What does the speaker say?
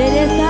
Teresa